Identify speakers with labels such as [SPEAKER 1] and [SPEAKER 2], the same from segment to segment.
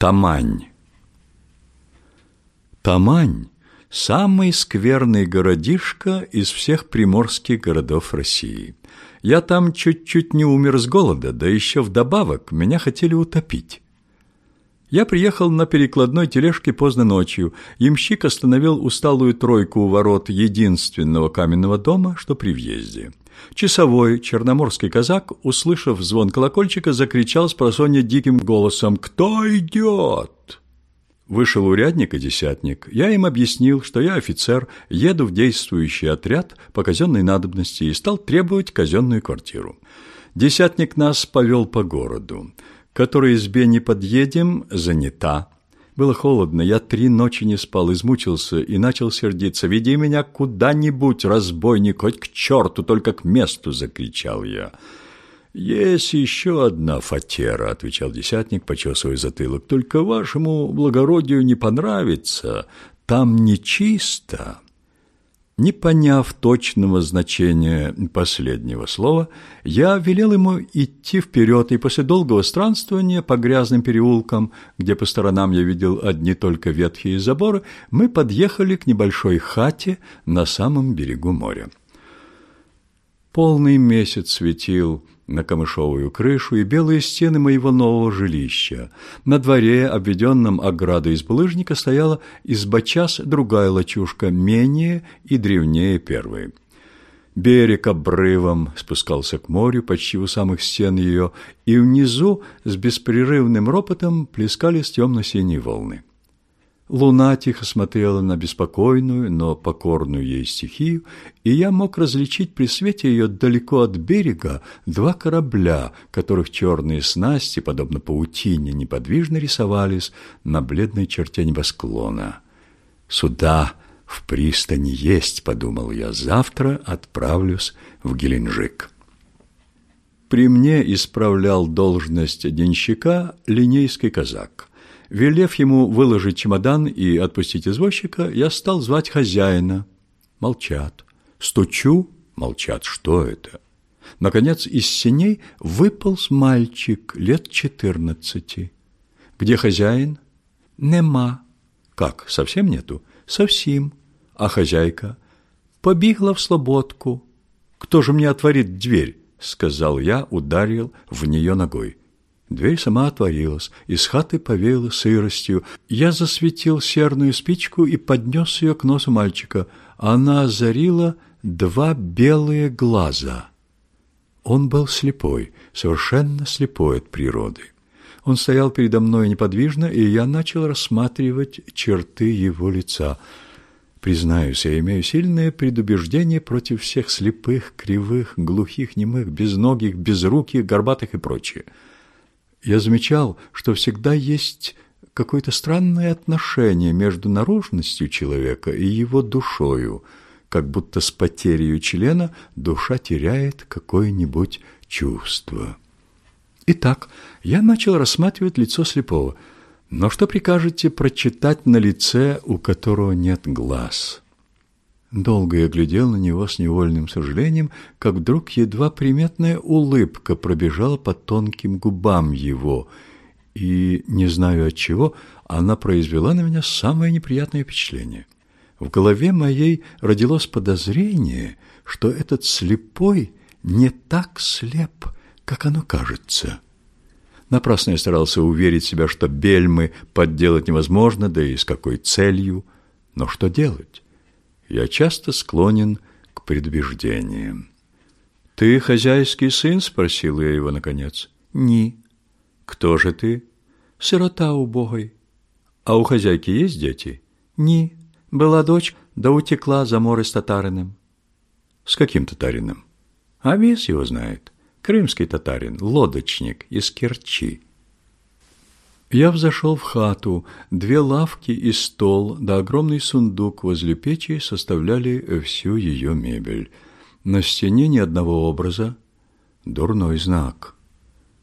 [SPEAKER 1] Тамань. Тамань – самый скверный городишко из всех приморских городов России. Я там чуть-чуть не умер с голода, да еще вдобавок меня хотели утопить. Я приехал на перекладной тележке поздно ночью. Ямщик остановил усталую тройку у ворот единственного каменного дома, что при въезде. Часовой черноморский казак, услышав звон колокольчика, закричал с просонья диким голосом «Кто идет?». Вышел урядник и десятник. Я им объяснил, что я офицер, еду в действующий отряд по казенной надобности и стал требовать казенную квартиру. Десятник нас повел по городу которой избе не подъедем, занята. Было холодно, я три ночи не спал, измучился и начал сердиться. «Веди меня куда-нибудь, разбойник, хоть к черту, только к месту!» — закричал я. «Есть еще одна фатера», — отвечал десятник, почесывая затылок. «Только вашему благородию не понравится. Там нечисто». Не поняв точного значения последнего слова, я велел ему идти вперед, и после долгого странствования по грязным переулкам, где по сторонам я видел одни только ветхие заборы, мы подъехали к небольшой хате на самом берегу моря. Полный месяц светил на камышовую крышу и белые стены моего нового жилища. На дворе, обведенном оградой из булыжника, стояла изба-час другая лачушка, менее и древнее первой. Берег обрывом спускался к морю почти у самых стен ее, и внизу с беспрерывным ропотом плескались темно-синие волны. Луна тихо смотрела на беспокойную, но покорную ей стихию, и я мог различить при свете ее далеко от берега два корабля, которых черные снасти, подобно паутине, неподвижно рисовались на бледной черте небосклона. «Сюда, в пристани есть», — подумал я, — «завтра отправлюсь в Геленджик». При мне исправлял должность денщика линейский казак. Велев ему выложить чемодан и отпустить извозчика, я стал звать хозяина. Молчат. Стучу. Молчат. Что это? Наконец из синей выполз мальчик лет четырнадцати. Где хозяин? Нема. Как, совсем нету? Совсем. А хозяйка? Побегла в слободку. Кто же мне отворит дверь? Сказал я, ударил в нее ногой. Дверь сама отворилась, из хаты повеяло сыростью. Я засветил серную спичку и поднес ее к носу мальчика. Она озарила два белые глаза. Он был слепой, совершенно слепой от природы. Он стоял передо мной неподвижно, и я начал рассматривать черты его лица. Признаюсь, я имею сильное предубеждение против всех слепых, кривых, глухих, немых, безногих, безруких, горбатых и прочее я замечал, что всегда есть какое-то странное отношение между наружностью человека и его душою, как будто с потерей члена душа теряет какое-нибудь чувство. Итак, я начал рассматривать лицо слепого. Но что прикажете прочитать на лице, у которого нет глаз?» Долго я глядел на него с невольным сожалением, как вдруг едва приметная улыбка пробежала по тонким губам его, и, не знаю от чего, она произвела на меня самое неприятное впечатление. В голове моей родилось подозрение, что этот слепой не так слеп, как оно кажется. Напрасно я старался уверить себя, что бельмы подделать невозможно, да и с какой целью. Но что делать? Я часто склонен к предубеждениям. «Ты хозяйский сын?» – спросил я его наконец. «Ни». «Кто же ты?» «Сирота убогой». «А у хозяйки есть дети?» «Ни. Была дочь, да утекла за море с татарином». «С каким татарином?» «А весь его знает. Крымский татарин, лодочник из Керчи». Я взошел в хату. Две лавки и стол, да огромный сундук возле печи составляли всю ее мебель. На стене ни одного образа. Дурной знак.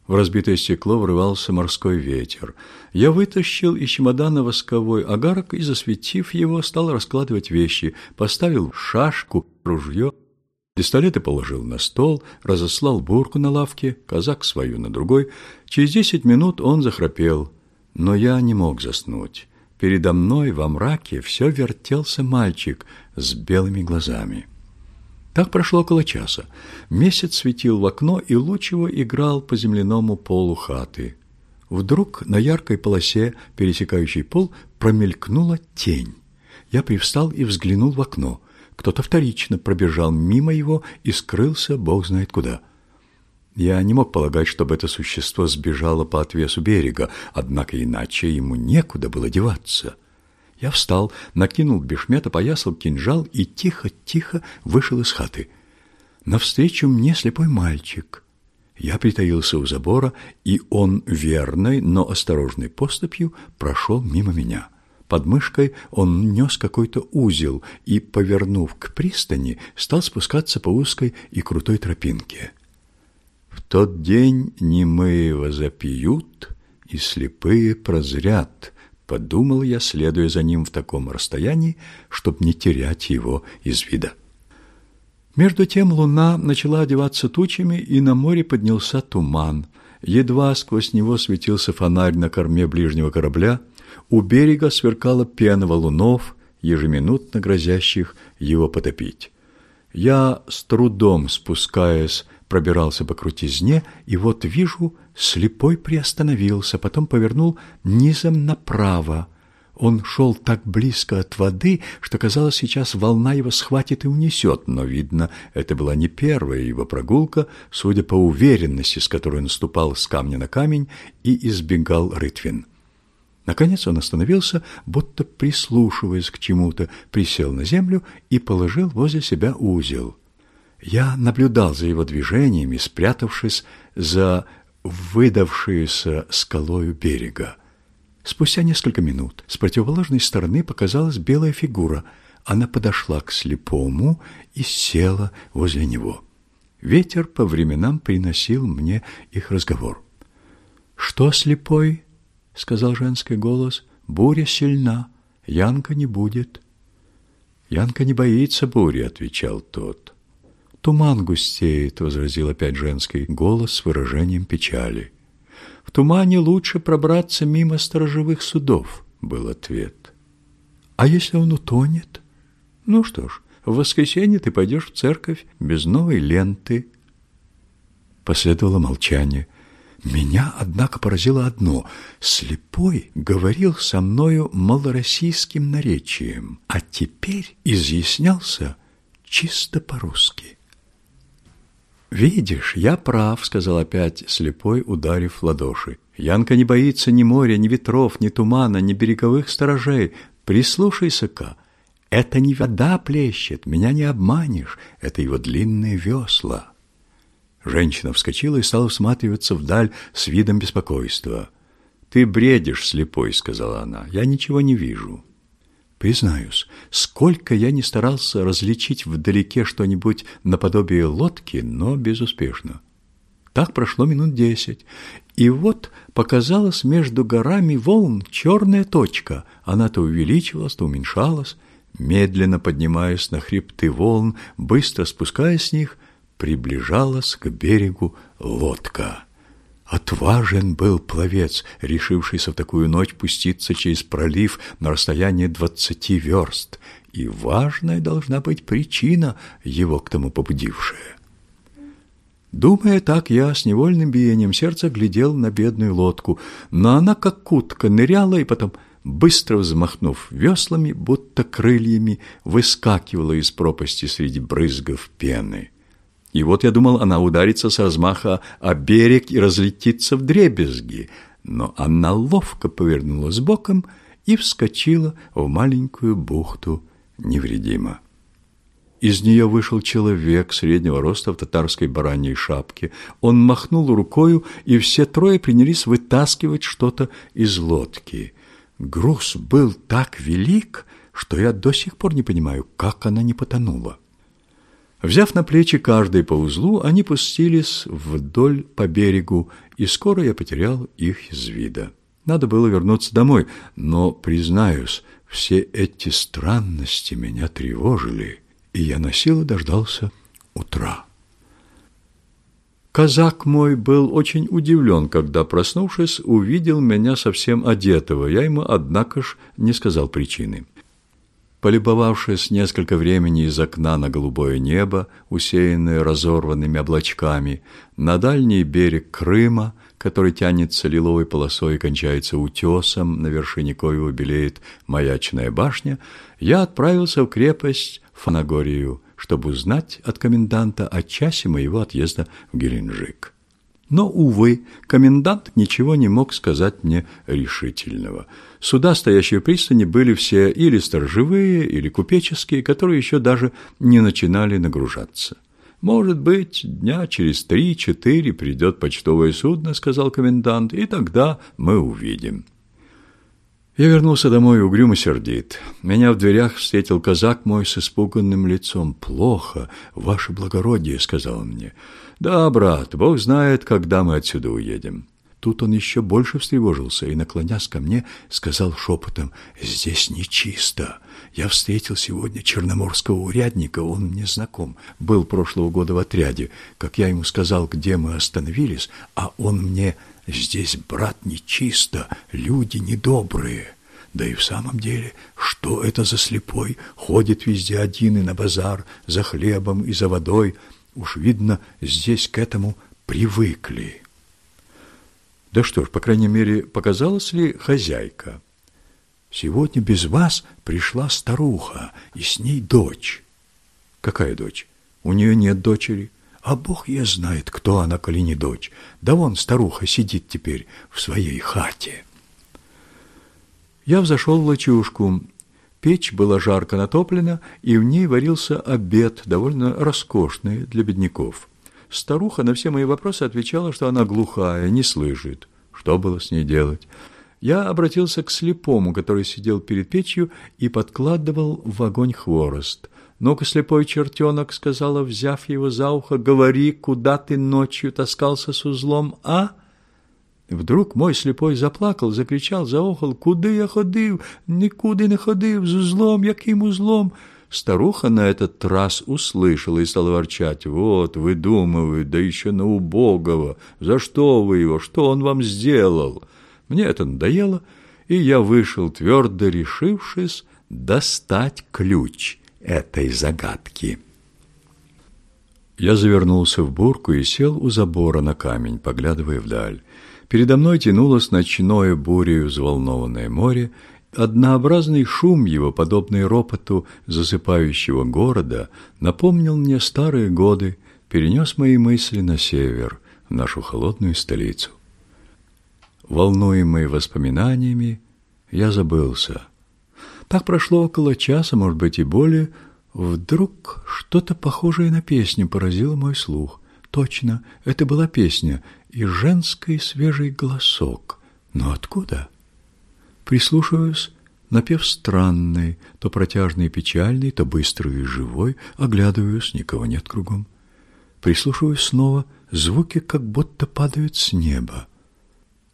[SPEAKER 1] В разбитое стекло врывался морской ветер. Я вытащил из чемодана восковой огарок и, засветив его, стал раскладывать вещи. Поставил шашку, ружье. Пистолеты положил на стол, разослал бурку на лавке, казак свою на другой. Через десять минут он захрапел. Но я не мог заснуть. Передо мной во мраке все вертелся мальчик с белыми глазами. Так прошло около часа. Месяц светил в окно, и луч его играл по земляному полу хаты. Вдруг на яркой полосе, пересекающей пол, промелькнула тень. Я привстал и взглянул в окно. Кто-то вторично пробежал мимо его и скрылся бог знает куда. Я не мог полагать, чтобы это существо сбежало по отвесу берега, однако иначе ему некуда было деваться. Я встал, накинул бешмет, опоясал кинжал и тихо-тихо вышел из хаты. Навстречу мне слепой мальчик. Я притаился у забора, и он верной, но осторожной поступью прошел мимо меня. Под мышкой он нес какой-то узел и, повернув к пристани, стал спускаться по узкой и крутой тропинке. В тот день немые возопьют, и слепые прозрят — подумал я, следуя за ним в таком расстоянии, чтобы не терять его из вида. Между тем луна начала одеваться тучами, и на море поднялся туман. Едва сквозь него светился фонарь на корме ближнего корабля, у берега сверкала пена валунов, ежеминутно грозящих его потопить. Я с трудом спускаясь пробирался по крутизне, и вот вижу, слепой приостановился, потом повернул низом направо. Он шел так близко от воды, что, казалось, сейчас волна его схватит и унесет, но, видно, это была не первая его прогулка, судя по уверенности, с которой он ступал с камня на камень и избегал рытвин. Наконец он остановился, будто прислушиваясь к чему-то, присел на землю и положил возле себя узел. Я наблюдал за его движениями, спрятавшись за выдавшуюся скалою берега. Спустя несколько минут с противоположной стороны показалась белая фигура. Она подошла к слепому и села возле него. Ветер по временам приносил мне их разговор. «Что, слепой?» — сказал женский голос. «Буря сильна. Янка не будет». «Янка не боится бури», — отвечал тот. «Туман густеет», — возразил опять женский голос с выражением печали. «В тумане лучше пробраться мимо сторожевых судов», — был ответ. «А если он утонет?» «Ну что ж, в воскресенье ты пойдешь в церковь без новой ленты». Последовало молчание. Меня, однако, поразило одно. Слепой говорил со мною малороссийским наречием, а теперь изъяснялся чисто по-русски. «Видишь, я прав», — сказал опять слепой, ударив ладоши. «Янка не боится ни моря, ни ветров, ни тумана, ни береговых сторожей. Прислушайся-ка. Это не вода плещет, меня не обманешь. Это его длинные весла». Женщина вскочила и стала всматриваться вдаль с видом беспокойства. «Ты бредишь, слепой», — сказала она. «Я ничего не вижу». Признаюсь, сколько я не старался различить вдалеке что-нибудь наподобие лодки, но безуспешно. Так прошло минут десять, и вот показалась между горами волн черная точка. Она то увеличивалась, то уменьшалась, медленно поднимаясь на хребты волн, быстро спускаясь с них, приближалась к берегу лодка. Отважен был пловец, решившийся в такую ночь пуститься через пролив на расстояние двадцати верст, и важная должна быть причина, его к тому побудившая. Думая так, я с невольным биением сердца глядел на бедную лодку, но она как кутка ныряла и потом, быстро взмахнув веслами, будто крыльями, выскакивала из пропасти среди брызгов пены. И вот я думал, она ударится с размаха о берег и разлетится в дребезги, но она ловко повернулась боком и вскочила в маленькую бухту невредимо. Из нее вышел человек среднего роста в татарской бараньей шапке. Он махнул рукою, и все трое принялись вытаскивать что-то из лодки. Груз был так велик, что я до сих пор не понимаю, как она не потонула. Взяв на плечи каждый по узлу, они пустились вдоль по берегу, и скоро я потерял их из вида. Надо было вернуться домой, но, признаюсь, все эти странности меня тревожили, и я на силу дождался утра. Казак мой был очень удивлен, когда, проснувшись, увидел меня совсем одетого. Я ему, однако ж, не сказал причины. Полюбовавшись несколько времени из окна на голубое небо, усеянное разорванными облачками, на дальний берег Крыма, который тянется лиловой полосой и кончается утесом, на вершине коего белеет маячная башня, я отправился в крепость Фанагорию, чтобы узнать от коменданта о часе моего отъезда в Геленджик. Но, увы, комендант ничего не мог сказать мне решительного. Суда, стоящие в пристани, были все или сторожевые, или купеческие, которые еще даже не начинали нагружаться. «Может быть, дня через три-четыре придет почтовое судно», — сказал комендант, — «и тогда мы увидим». Я вернулся домой угрюмо сердит. Меня в дверях встретил казак мой с испуганным лицом. «Плохо, ваше благородие», — сказал он мне. «Да, брат, Бог знает, когда мы отсюда уедем». Тут он еще больше встревожился и, наклонясь ко мне, сказал шепотом, «Здесь нечисто. Я встретил сегодня черноморского урядника, он мне знаком. Был прошлого года в отряде. Как я ему сказал, где мы остановились, а он мне, здесь, брат, нечисто, люди недобрые». Да и в самом деле, что это за слепой? Ходит везде один и на базар, за хлебом и за водой. Уж видно, здесь к этому привыкли. Да что ж, по крайней мере, показалась ли хозяйка? Сегодня без вас пришла старуха, и с ней дочь. Какая дочь? У нее нет дочери. А Бог я знает, кто она, коли не дочь. Да вон старуха сидит теперь в своей хате. Я взошел в лачушку. Печь была жарко натоплена, и в ней варился обед, довольно роскошный для бедняков. Старуха на все мои вопросы отвечала, что она глухая, не слышит. Что было с ней делать? Я обратился к слепому, который сидел перед печью и подкладывал в огонь хворост. «Ну-ка, слепой чертенок», — сказала, взяв его за ухо, — «говори, куда ты ночью таскался с узлом, а?» Вдруг мой слепой заплакал, закричал, заохал, «Куди я ходив? Нікуди не ходив, з узлом, яким узлом?» Старуха на этот раз услышала и стала ворчать. «Вот, выдумывает, да еще на убогого! За что вы его? Что он вам сделал?» Мне это надоело, и я вышел, твердо решившись достать ключ этой загадки. Я завернулся в бурку и сел у забора на камень, поглядывая вдаль. Передо мной тянулось ночное бурею взволнованное море, Однообразный шум его, подобный ропоту засыпающего города, напомнил мне старые годы, перенес мои мысли на север, в нашу холодную столицу. Волнуемый воспоминаниями, я забылся. Так прошло около часа, может быть, и более. Вдруг что-то похожее на песню поразило мой слух. Точно, это была песня и женский свежий голосок. Но откуда? — Прислушиваюсь, напев странный, то протяжный и печальный, то быстрый и живой, оглядываюсь, никого нет кругом. Прислушиваюсь снова, звуки как будто падают с неба.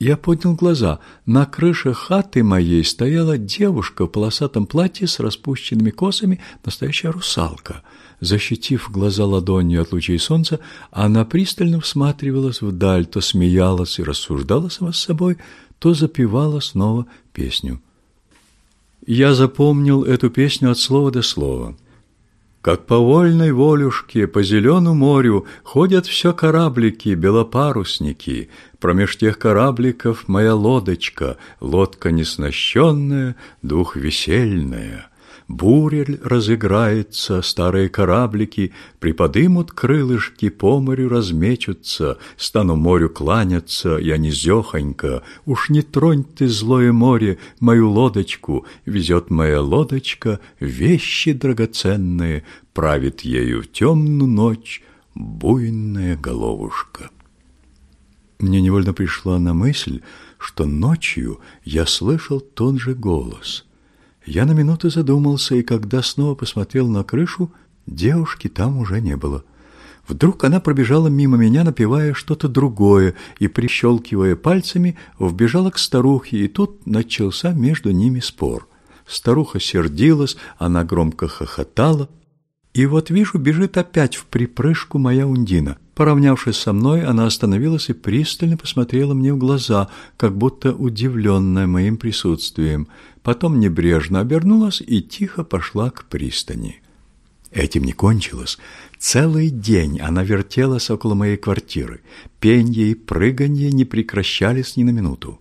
[SPEAKER 1] Я поднял глаза. На крыше хаты моей стояла девушка в полосатом платье с распущенными косами, настоящая русалка. Защитив глаза ладонью от лучей солнца, она пристально всматривалась вдаль, то смеялась и рассуждала сама с собой, то запевала снова песню. Я запомнил эту песню от слова до слова. Как по вольной волюшке по зеленому морю ходят все кораблики, белопарусники. Промеж тех корабликов моя лодочка, лодка неснащенная, двухвесельная. Бурель разыграется, старые кораблики Приподымут крылышки, по морю размечутся, Стану морю кланяться, я низехонько. Уж не тронь ты, злое море, мою лодочку, Везет моя лодочка вещи драгоценные, Правит ею в темную ночь буйная головушка. Мне невольно пришла на мысль, что ночью я слышал тот же голос — я на минуту задумался, и когда снова посмотрел на крышу, девушки там уже не было. Вдруг она пробежала мимо меня, напевая что-то другое, и, прищелкивая пальцами, вбежала к старухе, и тут начался между ними спор. Старуха сердилась, она громко хохотала, и вот вижу, бежит опять в припрыжку моя Ундина — Поравнявшись со мной, она остановилась и пристально посмотрела мне в глаза, как будто удивленная моим присутствием. Потом небрежно обернулась и тихо пошла к пристани. Этим не кончилось. Целый день она вертелась около моей квартиры. Пенье и прыганье не прекращались ни на минуту.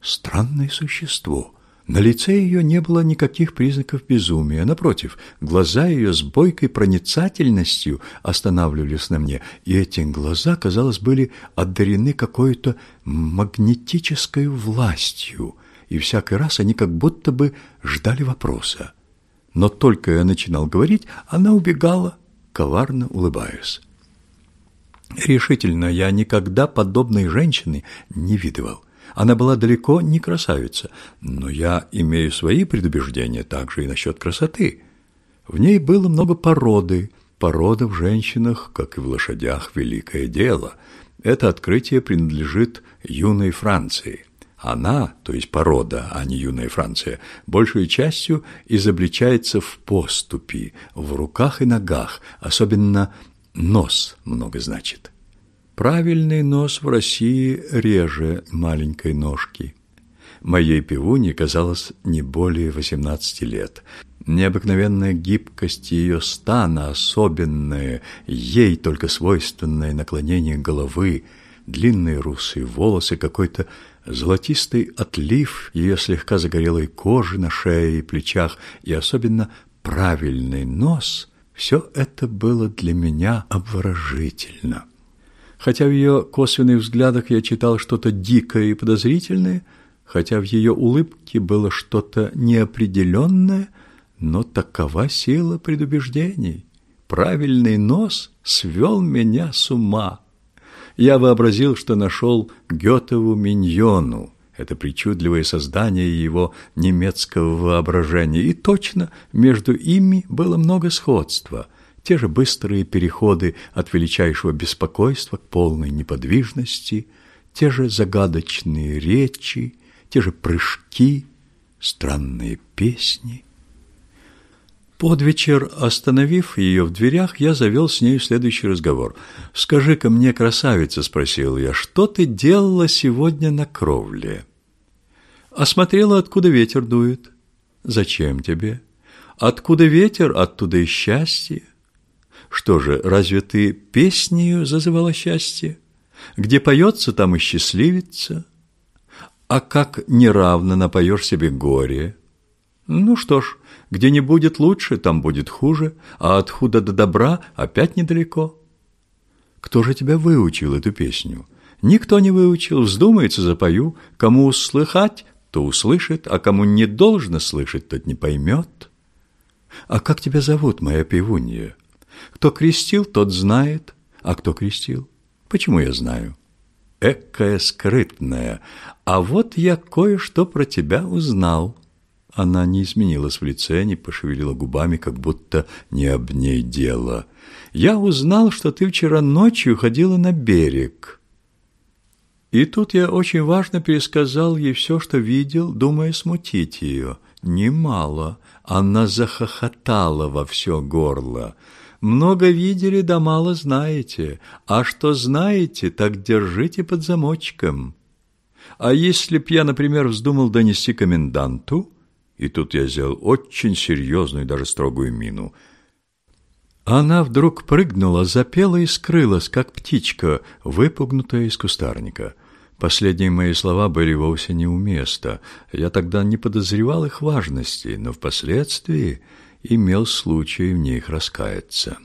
[SPEAKER 1] Странное существо. На лице ее не было никаких признаков безумия. Напротив, глаза ее с бойкой проницательностью останавливались на мне, и эти глаза, казалось, были одарены какой-то магнетической властью, и всякий раз они как будто бы ждали вопроса. Но только я начинал говорить, она убегала, коварно улыбаясь. Решительно я никогда подобной женщины не видывал. Она была далеко не красавица, но я имею свои предубеждения также и насчет красоты. В ней было много породы. Порода в женщинах, как и в лошадях, великое дело. Это открытие принадлежит юной Франции. Она, то есть порода, а не юная Франция, большей частью изобличается в поступи, в руках и ногах, особенно нос много значит. Правильный нос в России реже маленькой ножки. Моей пивуне казалось не более 18 лет. Необыкновенная гибкость ее стана, особенное, ей только свойственное наклонение головы, длинные русые волосы, какой-то золотистый отлив ее слегка загорелой кожи на шее и плечах и особенно правильный нос — все это было для меня обворожительно. Хотя в ее косвенных взглядах я читал что-то дикое и подозрительное, хотя в ее улыбке было что-то неопределенное, но такова сила предубеждений. Правильный нос свел меня с ума. Я вообразил, что нашел Гетову миньону, это причудливое создание его немецкого воображения, и точно между ими было много сходства – те же быстрые переходы от величайшего беспокойства к полной неподвижности, те же загадочные речи, те же прыжки, странные песни. Под вечер, остановив ее в дверях, я завел с нею следующий разговор. «Скажи-ка мне, красавица», — спросил я, — «что ты делала сегодня на кровле?» «Осмотрела, откуда ветер дует». «Зачем тебе?» «Откуда ветер, оттуда и счастье». Что же, разве ты песнею зазывала счастье? Где поется, там и счастливится. А как неравно напоешь себе горе? Ну что ж, где не будет лучше, там будет хуже, а от худа до добра опять недалеко. Кто же тебя выучил эту песню? Никто не выучил, вздумается, запою. Кому услыхать, то услышит, а кому не должно слышать, тот не поймет. А как тебя зовут, моя певунья? Кто крестил, тот знает. А кто крестил? Почему я знаю? Экая скрытная. А вот я кое-что про тебя узнал. Она не изменилась в лице, не пошевелила губами, как будто не об ней дело. Я узнал, что ты вчера ночью ходила на берег. И тут я очень важно пересказал ей все, что видел, думая смутить ее. Немало. Она захохотала во все горло. Много видели, да мало знаете. А что знаете, так держите под замочком. А если б я, например, вздумал донести коменданту, и тут я сделал очень серьезную, даже строгую мину, она вдруг прыгнула, запела и скрылась, как птичка, выпугнутая из кустарника. Последние мои слова были вовсе не у места. Я тогда не подозревал их важности, но впоследствии имел случай в них раскаяться.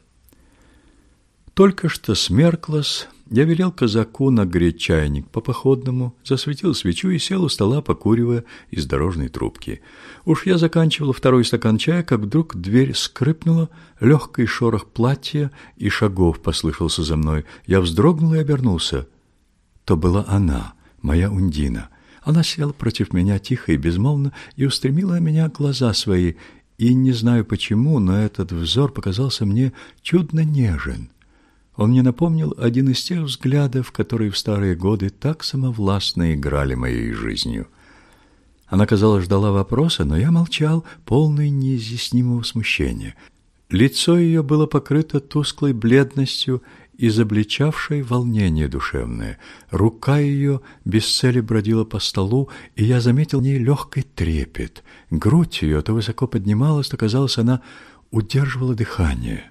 [SPEAKER 1] Только что смерклось, я велел казаку нагреть чайник по-походному, засветил свечу и сел у стола, покуривая из дорожной трубки. Уж я заканчивал второй стакан чая, как вдруг дверь скрипнула, легкий шорох платья и шагов послышался за мной. Я вздрогнул и обернулся. То была она, моя Ундина. Она села против меня тихо и безмолвно и устремила меня глаза свои, и не знаю почему, но этот взор показался мне чудно нежен. Он мне напомнил один из тех взглядов, которые в старые годы так самовластно играли моей жизнью. Она, казалось, ждала вопроса, но я молчал, полный неизъяснимого смущения. Лицо ее было покрыто тусклой бледностью, изобличавшей волнение душевное. Рука ее без цели бродила по столу, и я заметил в ней легкий трепет. Грудь ее то высоко поднималась, то, казалось, она удерживала дыхание.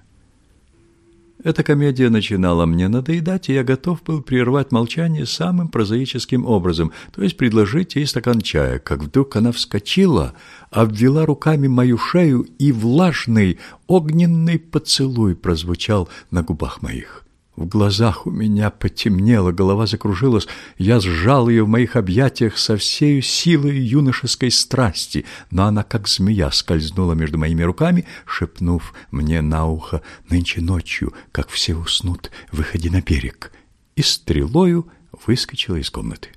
[SPEAKER 1] Эта комедия начинала мне надоедать, и я готов был прервать молчание самым прозаическим образом, то есть предложить ей стакан чая, как вдруг она вскочила, обвела руками мою шею, и влажный огненный поцелуй прозвучал на губах моих. В глазах у меня потемнело, голова закружилась. Я сжал ее в моих объятиях со всей силой юношеской страсти, но она, как змея, скользнула между моими руками, шепнув мне на ухо «Нынче ночью, как все уснут, выходи на берег», и стрелою выскочила из комнаты.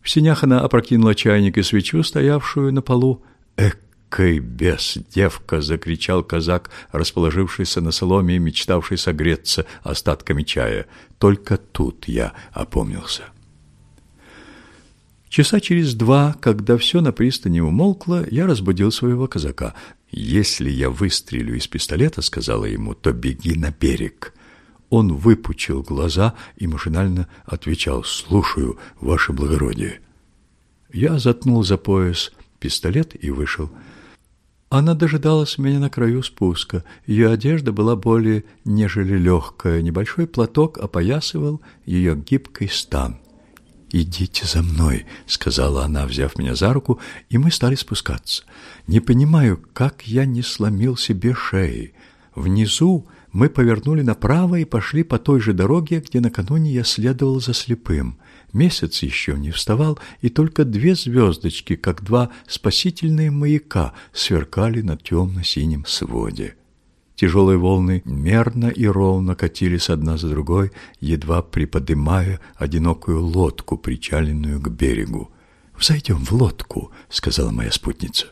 [SPEAKER 1] В синях она опрокинула чайник и свечу, стоявшую на полу. «Эк, «Экой бес, девка!» — закричал казак, расположившийся на соломе и мечтавший согреться остатками чая. Только тут я опомнился. Часа через два, когда все на пристани умолкло, я разбудил своего казака. «Если я выстрелю из пистолета, — сказала ему, — то беги на берег». Он выпучил глаза и машинально отвечал «Слушаю, ваше благородие». Я заткнул за пояс пистолет и вышел. Она дожидалась меня на краю спуска. Ее одежда была более нежели легкая. Небольшой платок опоясывал ее гибкий стан. «Идите за мной», — сказала она, взяв меня за руку, и мы стали спускаться. Не понимаю, как я не сломил себе шеи. Внизу мы повернули направо и пошли по той же дороге, где накануне я следовал за слепым. Месяц еще не вставал, и только две звездочки, как два спасительные маяка, сверкали на темно-синем своде. Тяжелые волны мерно и ровно катились одна за другой, едва приподымая одинокую лодку, причаленную к берегу. «Взойдем в лодку», — сказала моя спутница.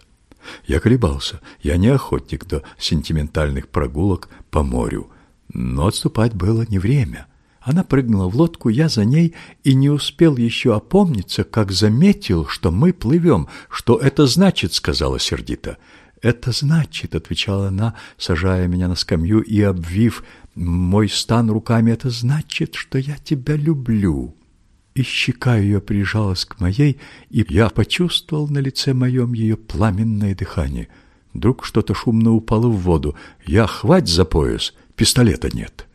[SPEAKER 1] Я колебался. Я не охотник до сентиментальных прогулок по морю. Но отступать было не время. Она прыгнула в лодку, я за ней, и не успел еще опомниться, как заметил, что мы плывем. «Что это значит?» — сказала сердито. «Это значит», — отвечала она, сажая меня на скамью и обвив мой стан руками, «это значит, что я тебя люблю». И щека ее прижалась к моей, и я почувствовал на лице моем ее пламенное дыхание. Вдруг что-то шумно упало в воду. Я хвать за пояс, пистолета нет.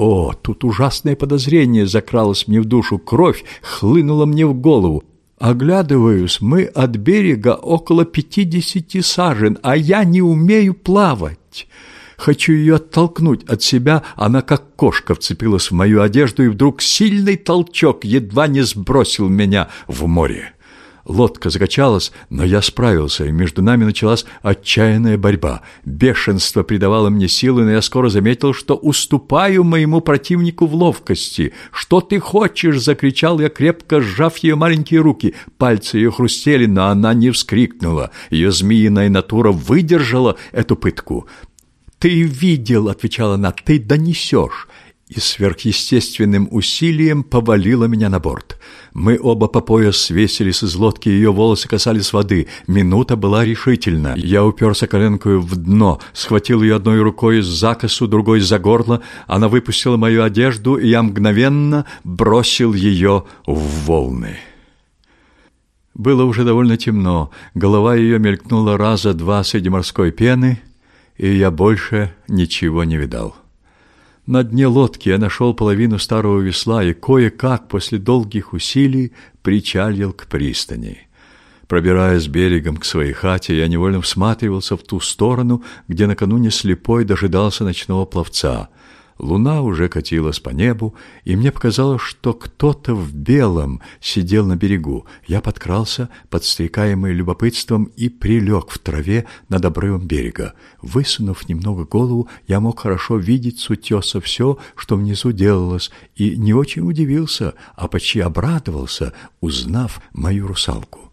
[SPEAKER 1] О, тут ужасное подозрение закралось мне в душу, кровь хлынула мне в голову. Оглядываюсь, мы от берега около пятидесяти сажен, а я не умею плавать. Хочу ее оттолкнуть от себя, она как кошка вцепилась в мою одежду, и вдруг сильный толчок едва не сбросил меня в море. Лодка закачалась, но я справился, и между нами началась отчаянная борьба. Бешенство придавало мне силы, но я скоро заметил, что уступаю моему противнику в ловкости. «Что ты хочешь?» — закричал я, крепко сжав ее маленькие руки. Пальцы ее хрустели, но она не вскрикнула. Ее змеиная натура выдержала эту пытку. «Ты видел», — отвечала она, — «ты донесешь» и сверхъестественным усилием повалила меня на борт. Мы оба по пояс свесились из лодки, ее волосы касались воды. Минута была решительна. Я уперся коленкою в дно, схватил ее одной рукой за косу, другой за горло. Она выпустила мою одежду, и я мгновенно бросил ее в волны. Было уже довольно темно. Голова ее мелькнула раза два среди морской пены, и я больше ничего не видал. На дне лодки я нашел половину старого весла и кое-как после долгих усилий причалил к пристани. Пробираясь берегом к своей хате, я невольно всматривался в ту сторону, где накануне слепой дожидался ночного пловца — Луна уже катилась по небу, и мне показалось, что кто-то в белом сидел на берегу. Я подкрался, подстрекаемый любопытством, и прилег в траве над обрывом берега. Высунув немного голову, я мог хорошо видеть с утеса все, что внизу делалось, и не очень удивился, а почти обрадовался, узнав мою русалку.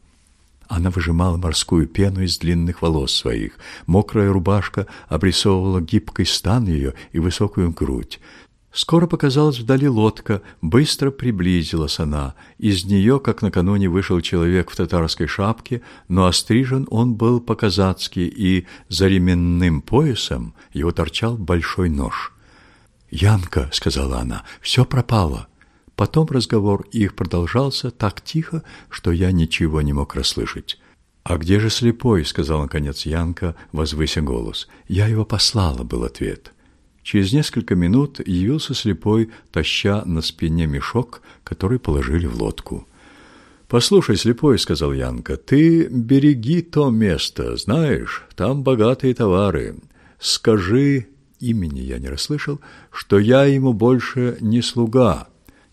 [SPEAKER 1] Она выжимала морскую пену из длинных волос своих. Мокрая рубашка обрисовывала гибкий стан ее и высокую грудь. Скоро показалась вдали лодка, быстро приблизилась она. Из нее, как накануне, вышел человек в татарской шапке, но острижен он был по-казацки, и за ременным поясом его торчал большой нож. «Янка», — сказала она, — «все пропало». Потом разговор их продолжался так тихо, что я ничего не мог расслышать. «А где же слепой?» — сказал наконец Янка, возвыся голос. «Я его послала», — был ответ. Через несколько минут явился слепой, таща на спине мешок, который положили в лодку. «Послушай, слепой», — сказал Янка, — «ты береги то место, знаешь, там богатые товары. Скажи, имени я не расслышал, что я ему больше не слуга.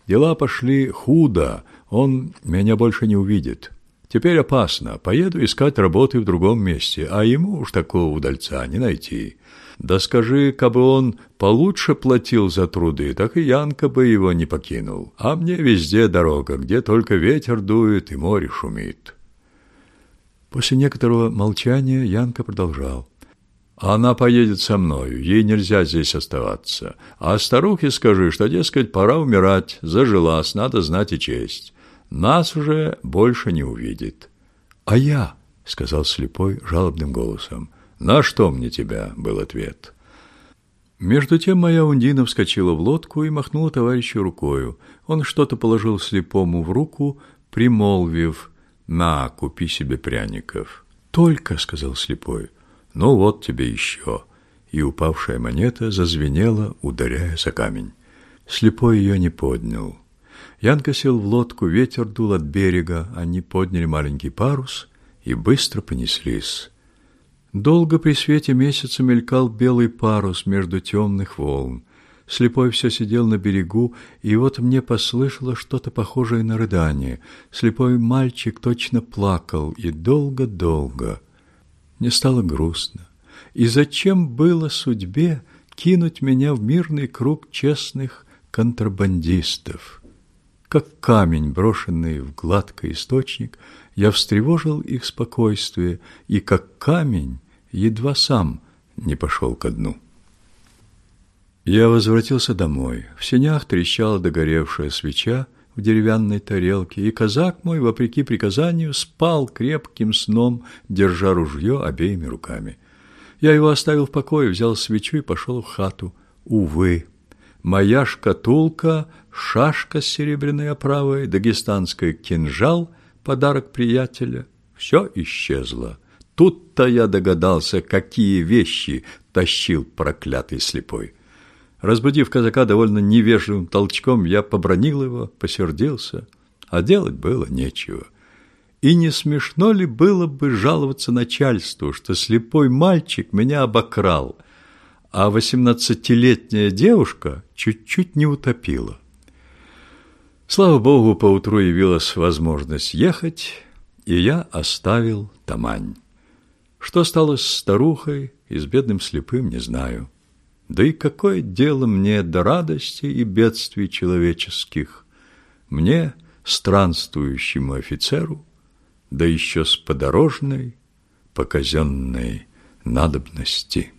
[SPEAKER 1] Дела пошли худо, он меня больше не увидит». Теперь опасно. Поеду искать работы в другом месте, а ему уж такого удальца не найти. Да скажи, кабы он получше платил за труды, так и Янка бы его не покинул. А мне везде дорога, где только ветер дует и море шумит. После некоторого молчания Янка продолжал. Она поедет со мною, ей нельзя здесь оставаться. А старухе скажи, что, дескать, пора умирать, зажилась, надо знать и честь нас уже больше не увидит. А я, сказал слепой жалобным голосом. На что мне тебя, был ответ. Между тем моя Ундина вскочила в лодку и махнула товарищу рукою. Он что-то положил слепому в руку, примолвив: "На, купи себе пряников". "Только", сказал слепой. "Ну вот тебе еще». И упавшая монета зазвенела, ударяя за камень. Слепой ее не поднял. Янка сел в лодку, ветер дул от берега, они подняли маленький парус и быстро понеслись. Долго при свете месяца мелькал белый парус между темных волн. Слепой все сидел на берегу, и вот мне послышалось что-то похожее на рыдание. Слепой мальчик точно плакал, и долго-долго. Мне стало грустно. И зачем было судьбе кинуть меня в мирный круг честных контрабандистов? как камень, брошенный в гладкий источник, я встревожил их спокойствие, и как камень едва сам не пошел ко дну. Я возвратился домой. В сенях трещала догоревшая свеча в деревянной тарелке, и казак мой, вопреки приказанию, спал крепким сном, держа ружье обеими руками. Я его оставил в покое, взял свечу и пошел в хату. Увы, моя шкатулка шашка с серебряной оправой, дагестанский кинжал, подарок приятеля. Все исчезло. Тут-то я догадался, какие вещи тащил проклятый слепой. Разбудив казака довольно невежливым толчком, я побронил его, посердился, а делать было нечего. И не смешно ли было бы жаловаться начальству, что слепой мальчик меня обокрал, а восемнадцатилетняя девушка чуть-чуть не утопила? Слава Богу, поутру явилась возможность ехать, и я оставил Тамань. Что стало с старухой и с бедным слепым, не знаю. Да и какое дело мне до радости и бедствий человеческих? Мне, странствующему офицеру, да еще с подорожной, по надобности.